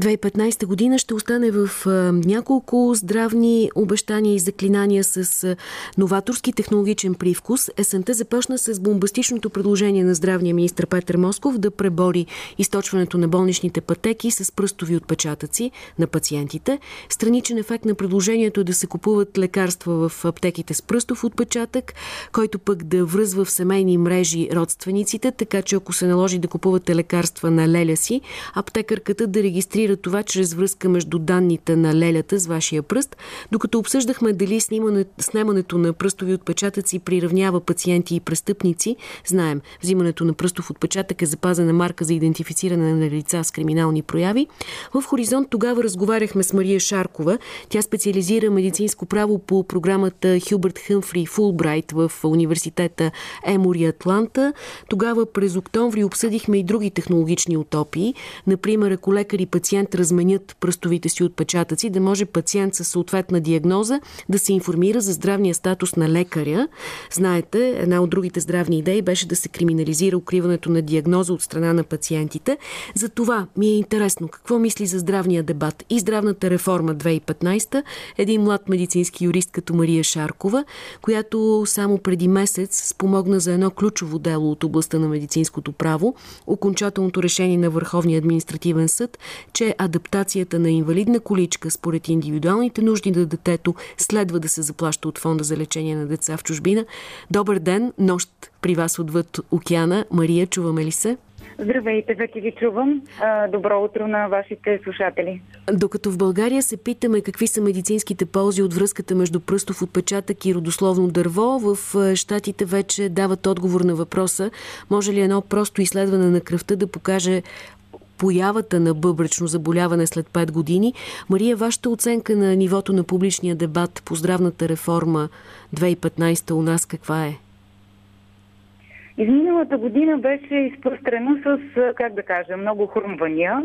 2015 година ще остане в няколко здравни обещания и заклинания с новаторски технологичен привкус. Есента започна с бомбастичното предложение на здравния министр Петър Москов да пребори източването на болничните пътеки с пръстови отпечатъци на пациентите. Страничен ефект на предложението е да се купуват лекарства в аптеките с пръстов отпечатък, който пък да връзва в семейни мрежи родствениците, така че ако се наложи да купувате лекарства на леля си, аптекарката да регистрира демонстрира това чрез връзка между данните на лелята с вашия пръст, докато обсъждахме дали снимането на пръстови отпечатъци приравнява пациенти и престъпници. Знаем, взимането на пръстов отпечатък е запазена марка за идентифициране на лица с криминални прояви. В Хоризонт тогава разговаряхме с Мария Шаркова. Тя специализира медицинско право по програмата Хюбърт Хъмфри Фулбрайт в университета Емори Атланта. Тогава през октомври обсъдихме и други технологични утопии. Например, ако и пациент разменят пръстовите си отпечатъци, да може пациент със съответна диагноза да се информира за здравния статус на лекаря. Знаете, една от другите здравни идеи беше да се криминализира укриването на диагноза от страна на пациентите. За това ми е интересно какво мисли за здравния дебат и здравната реформа 2015 един млад медицински юрист като Мария Шаркова, която само преди месец спомогна за едно ключово дело от областта на медицинското право, окончателното решение на Върховния административен съд, че че адаптацията на инвалидна количка според индивидуалните нужди на детето следва да се заплаща от фонда за лечение на деца в чужбина. Добър ден, нощ при вас отвъд океана. Мария, чуваме ли се? Здравейте, вече ви чувам. Добро утро на вашите слушатели. Докато в България се питаме какви са медицинските ползи от връзката между пръстов отпечатък и родословно дърво, в Штатите вече дават отговор на въпроса може ли едно просто изследване на кръвта да покаже появата на бъбречно заболяване след 5 години. Мария, вашата оценка на нивото на публичния дебат по здравната реформа 2015 у нас каква е? Изминалата година беше изпрострена с, как да кажа, много хрумвания.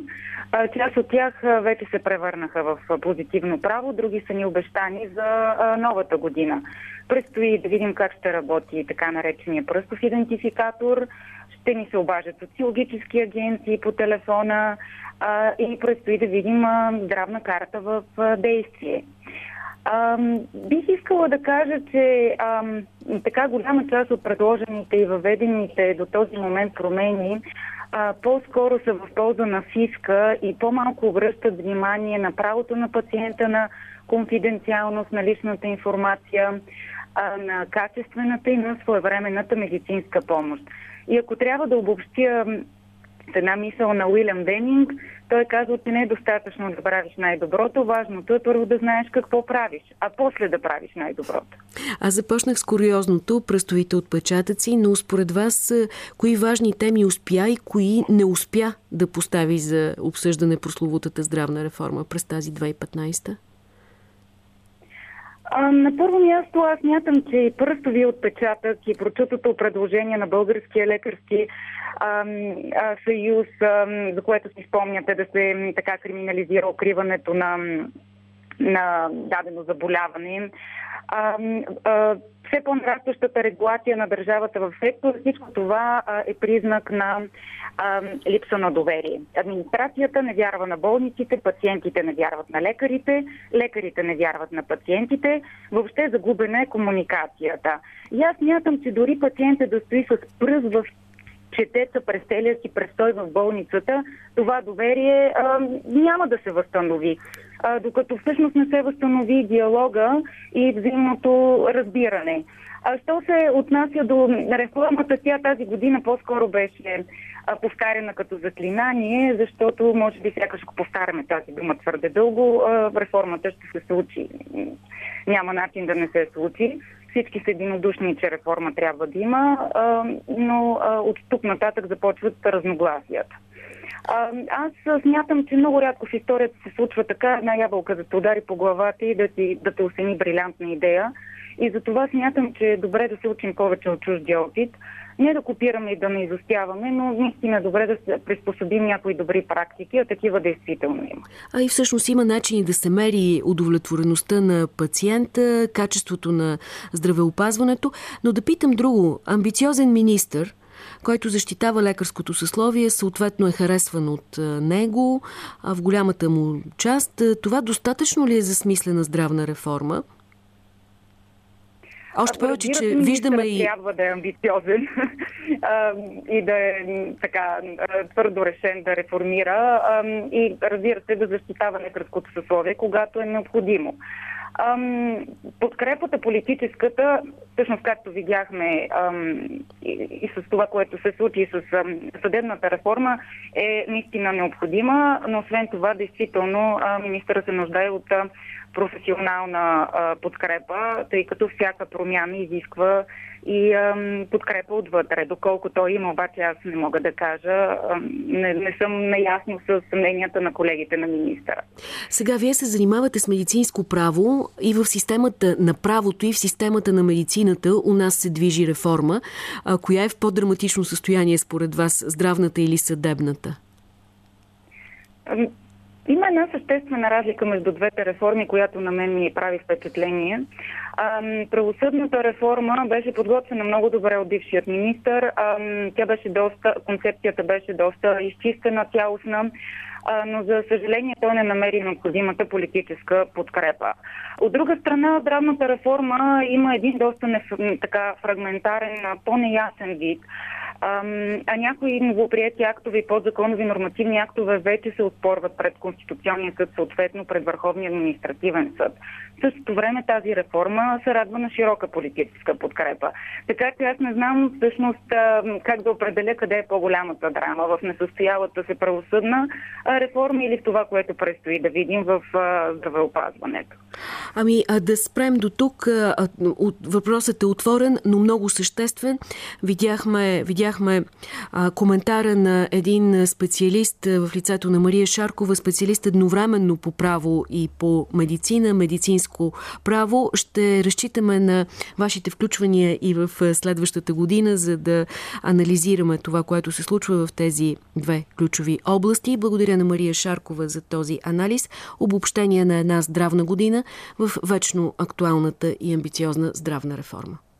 Част от тях вече се превърнаха в позитивно право, други са ни обещани за новата година. Предстои да видим как ще работи така наречения пръстов идентификатор, ще ни се обажат социологически агенции по телефона и предстои да видим а, здравна карта в действие. Бих искала да кажа, че така голяма част от предложените и въведените до този момент промени а, по-скоро са в полза на фиска и по-малко обръщат внимание на правото на пациента на конфиденциалност на личната информация, а, на качествената и на своевременната медицинска помощ. И ако трябва да обобщя една мисъл на Уилям Денинг, той казва, че не е достатъчно да правиш най-доброто. Важното е първо да знаеш какво правиш, а после да правиш най-доброто. Аз започнах с куриозното, пръстовите отпечатъци, но според вас кои важни теми успя и кои не успя да постави за обсъждане прословутата здравна реформа през тази 2015? А, на първо място аз мятам, че и пръстови отпечатък и прочутото предложение на Българския лекарски а, а, съюз, а, за което си спомняте да се така криминализира укриването на, на дадено заболяване, а, а, все по-нарастващата регулация на държавата в сектор, всичко това е признак на а, липса на доверие. Администрацията не вярва на болниците, пациентите не вярват на лекарите, лекарите не вярват на пациентите, въобще загубена е комуникацията. И аз мятам, че дори пациентът да стои с пръст в четеца през целия си престой в болницата, това доверие а, няма да се възстанови. А, докато всъщност не се възстанови диалога и взаимното разбиране. А що се отнася до реформата, тя тази година по-скоро беше повтаряна като заклинание, защото може би сякаш ако повтаряме тази дума твърде дълго, реформата ще се случи. Няма начин да не се случи. Всички са единодушни, че реформа трябва да има, но от тук нататък започват разногласията. Аз смятам, че много рядко в историята се случва така една ябълка да те удари по главата и да, ти, да те осени брилянтна идея. И за това смятам, че е добре да се учим повече от чуждия опит. Не да копираме и да не изостяваме, но наистина добре да се приспособим някои добри практики, а такива действително има. А и всъщност има начини да се мери удовлетвореността на пациента, качеството на здравеопазването. Но да питам друго. Амбициозен министр който защитава лекарското съсловие, съответно е харесван от него в голямата му част. Това достатъчно ли е за смислена здравна реформа? Още повече, че виждаме и... трябва да е амбициозен и да е така твърдо решен да реформира и разбира се да защитава лекарското съсловие, когато е необходимо. Подкрепата политическата, всъщност както видяхме и, с това, което се случи с съдебната реформа, е наистина необходима, но освен това, действително, министъра се нуждае от а, професионална а, подкрепа, тъй като всяка промяна изисква и ам, подкрепа отвътре. Доколко той има, обаче аз не мога да кажа. Ам, не, не съм наясно с мненията на колегите на министъра. Сега вие се занимавате с медицинско право и в системата на правото и в системата на медицината у нас се движи реформа. А, коя е в по-драматично състояние според вас, здравната или съдебната? Има една съществена разлика между двете реформи, която на мен ми прави впечатление. Правосъдната реформа беше подготвена много добре от бившият министр. Тя беше доста, концепцията беше доста изчистена, цялостна но за съжаление той не намери необходимата политическа подкрепа. От друга страна, здравната реформа има един доста не, така фрагментарен, по-неясен вид а някои новоприяти актове и подзаконови нормативни актове вече се оспорват пред Конституционния съд, съответно пред Върховния административен съд. В същото време тази реформа се радва на широка политическа подкрепа. Така че аз не знам всъщност как да определя къде е по-голямата драма в несъстоялата се правосъдна реформа или в това, което предстои да видим в здравеопазването. Ами да спрем до тук. Въпросът е отворен, но много съществен. Видяхме, видяхме видяхме а, коментара на един специалист в лицето на Мария Шаркова, специалист едновременно по право и по медицина, медицинско право. Ще разчитаме на вашите включвания и в следващата година, за да анализираме това, което се случва в тези две ключови области. Благодаря на Мария Шаркова за този анализ. Обобщение на една здравна година в вечно актуалната и амбициозна здравна реформа.